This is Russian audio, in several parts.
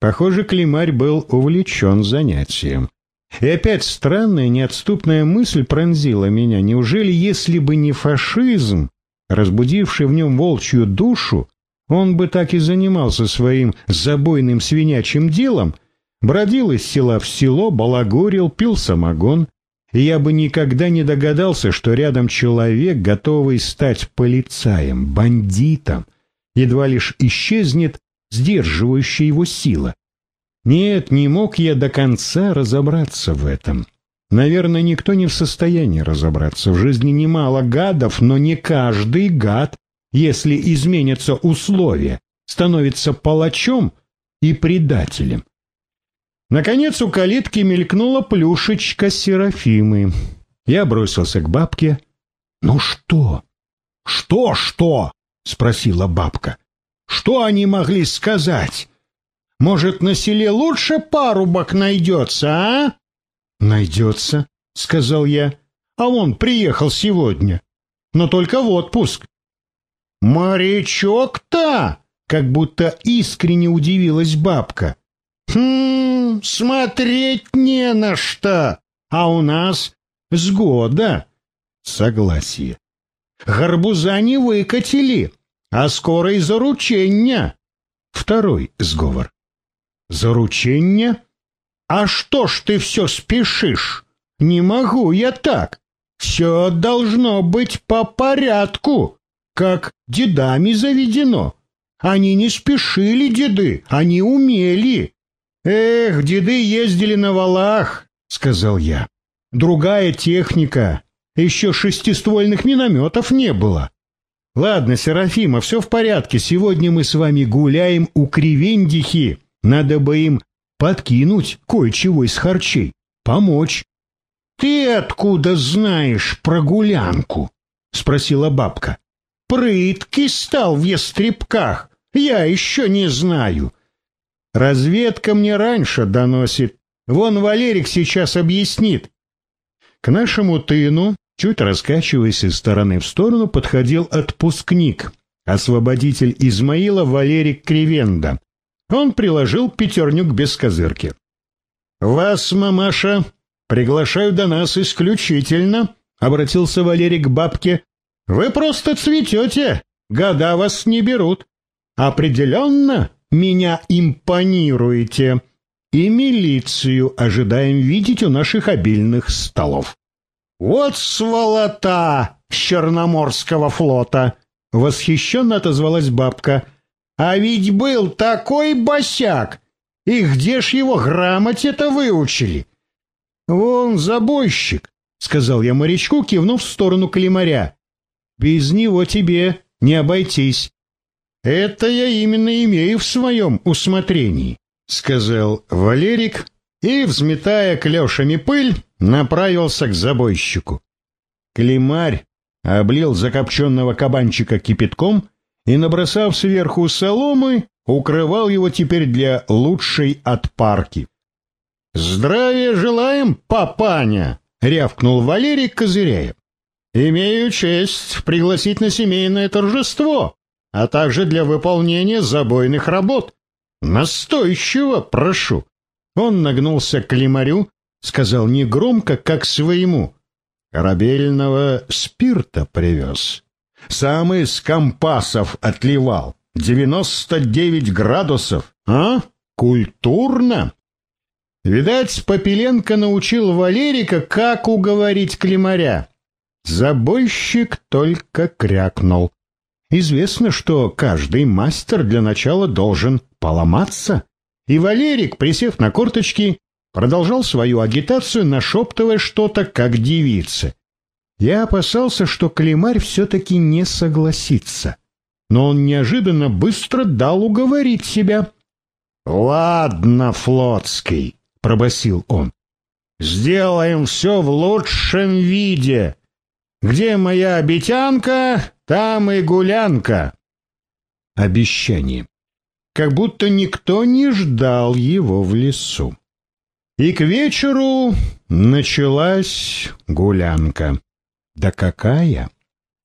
Похоже, Климарь был увлечен занятием. И опять странная, неотступная мысль пронзила меня. Неужели, если бы не фашизм, разбудивший в нем волчью душу, он бы так и занимался своим забойным свинячьим делом, бродил из села в село, балагурил, пил самогон, и я бы никогда не догадался, что рядом человек, готовый стать полицаем, бандитом, едва лишь исчезнет сдерживающая его сила. Нет, не мог я до конца разобраться в этом. Наверное, никто не в состоянии разобраться. В жизни немало гадов, но не каждый гад, если изменятся условия, становится палачом и предателем. Наконец у калитки мелькнула плюшечка Серафимы. Я бросился к бабке. «Ну что?» «Что-что?» — спросила бабка. «Что они могли сказать? Может, на селе лучше парубок найдется, а?» «Найдется», — сказал я. «А он приехал сегодня, но только в отпуск». «Морячок-то!» — как будто искренне удивилась бабка. Хм, смотреть не на что, а у нас сгода. Согласие. Горбуза не выкатили, а скоро и заручення. Второй сговор. Заручення? А что ж ты все спешишь? Не могу я так. Все должно быть по порядку, как дедами заведено. Они не спешили, деды, они умели. «Эх, деды ездили на валах», — сказал я. «Другая техника. Еще шестиствольных минометов не было». «Ладно, Серафима, все в порядке. Сегодня мы с вами гуляем у Кривендихи. Надо бы им подкинуть кое-чего из харчей. Помочь». «Ты откуда знаешь про гулянку?» — спросила бабка. «Прыткий стал в ястребках. Я еще не знаю. Разведка мне раньше доносит. Вон Валерик сейчас объяснит. К нашему тыну, чуть раскачиваясь из стороны в сторону, подходил отпускник, освободитель Измаила Валерик Кривенда. Он приложил пятерню к бескозырке. «Вас, мамаша, приглашаю до нас исключительно», — обратился Валерик к бабке. «Вы просто цветете, года вас не берут. Определенно меня импонируете, и милицию ожидаем видеть у наших обильных столов. Вот сволота Черноморского флота! Восхищенно отозвалась бабка. А ведь был такой босяк! И где ж его грамоте-то выучили? Вон забойщик, сказал я морячку, кивнув в сторону Калимаря. Без него тебе не обойтись. «Это я именно имею в своем усмотрении», — сказал Валерик и, взметая клешами пыль, направился к забойщику. Климарь облил закопченного кабанчика кипятком и, набросав сверху соломы, укрывал его теперь для лучшей отпарки. «Здравия желаем, папаня!» — рявкнул Валерий, козыряя. «Имею честь пригласить на семейное торжество а также для выполнения забойных работ. Настойчиво прошу. Он нагнулся к лимарю, сказал негромко, как своему. Корабельного спирта привез. Сам из компасов отливал. Девяносто девять градусов. А? Культурно? Видать, Попеленко научил Валерика, как уговорить Климаря. Забойщик только крякнул. Известно, что каждый мастер для начала должен поломаться. И Валерик, присев на корточки, продолжал свою агитацию, нашептывая что-то, как девица. Я опасался, что Климарь все-таки не согласится. Но он неожиданно быстро дал уговорить себя. «Ладно, Флотский», — пробасил он, — «сделаем все в лучшем виде. Где моя обетянка, там и гулянка. Обещание. Как будто никто не ждал его в лесу. И к вечеру началась гулянка. Да какая!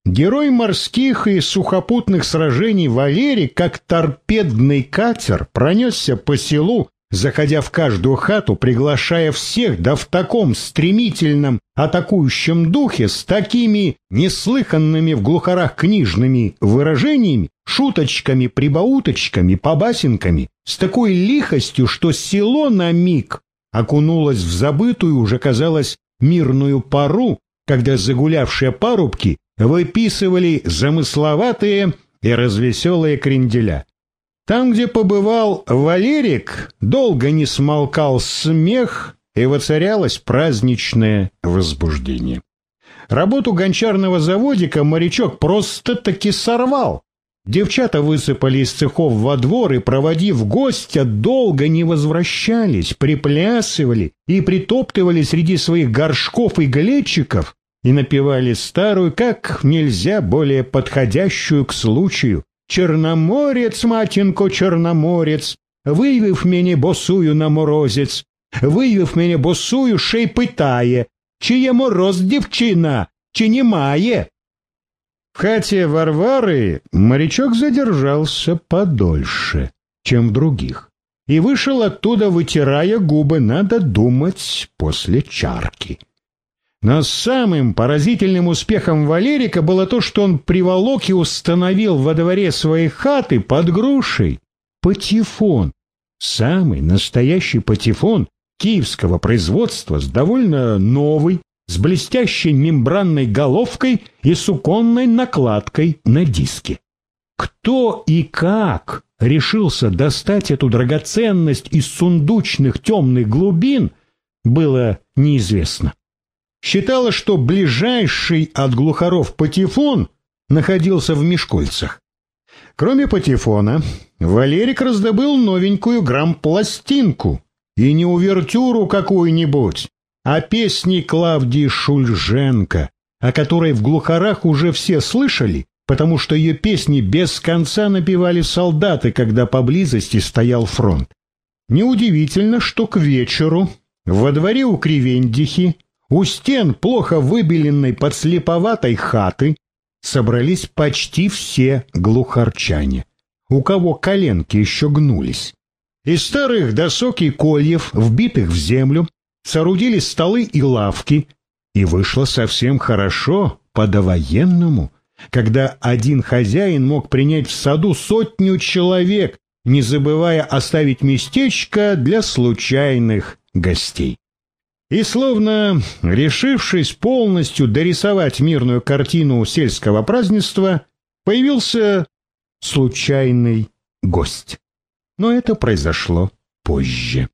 Герой морских и сухопутных сражений Валерий, как торпедный катер, пронесся по селу, заходя в каждую хату, приглашая всех, да в таком стремительном атакующем духе, с такими неслыханными в глухарах книжными выражениями, шуточками, прибауточками, побасенками, с такой лихостью, что село на миг окунулось в забытую, уже казалось, мирную пару, когда загулявшие парубки выписывали замысловатые и развеселые кренделя. Там, где побывал Валерик, долго не смолкал смех, и воцарялось праздничное возбуждение. Работу гончарного заводика морячок просто-таки сорвал. Девчата высыпали из цехов во двор и, проводив гостя, долго не возвращались, приплясывали и притоптывали среди своих горшков и глечиков и напевали старую, как нельзя более подходящую к случаю. «Черноморец, матинко, черноморец, вывів мені босую на морозець, вивів мене босую, ще й питає, чи є мороз дівчина, чи немає. В хате Варвары морячок задержался подольше, чем в других, и вышел оттуда, вытирая губы, надо думать, после чарки. Но самым поразительным успехом Валерика было то, что он приволок и установил во дворе своей хаты под грушей патефон, самый настоящий патефон, киевского производства с довольно новой, с блестящей мембранной головкой и суконной накладкой на диске. Кто и как решился достать эту драгоценность из сундучных темных глубин, было неизвестно. Считалось, что ближайший от глухаров патефон находился в Мешкольцах. Кроме патефона, Валерик раздобыл новенькую грамм-пластинку, и не увертюру какую-нибудь, а песни Клавдии Шульженко, о которой в глухарах уже все слышали, потому что ее песни без конца напевали солдаты, когда поблизости стоял фронт. Неудивительно, что к вечеру во дворе у Кривендихи, у стен плохо выбеленной подслеповатой хаты, собрались почти все глухарчане, у кого коленки еще гнулись. Из старых досок и кольев, вбитых в землю, соорудили столы и лавки, и вышло совсем хорошо, по-довоенному, когда один хозяин мог принять в саду сотню человек, не забывая оставить местечко для случайных гостей. И словно решившись полностью дорисовать мирную картину сельского празднества, появился случайный гость но это произошло позже.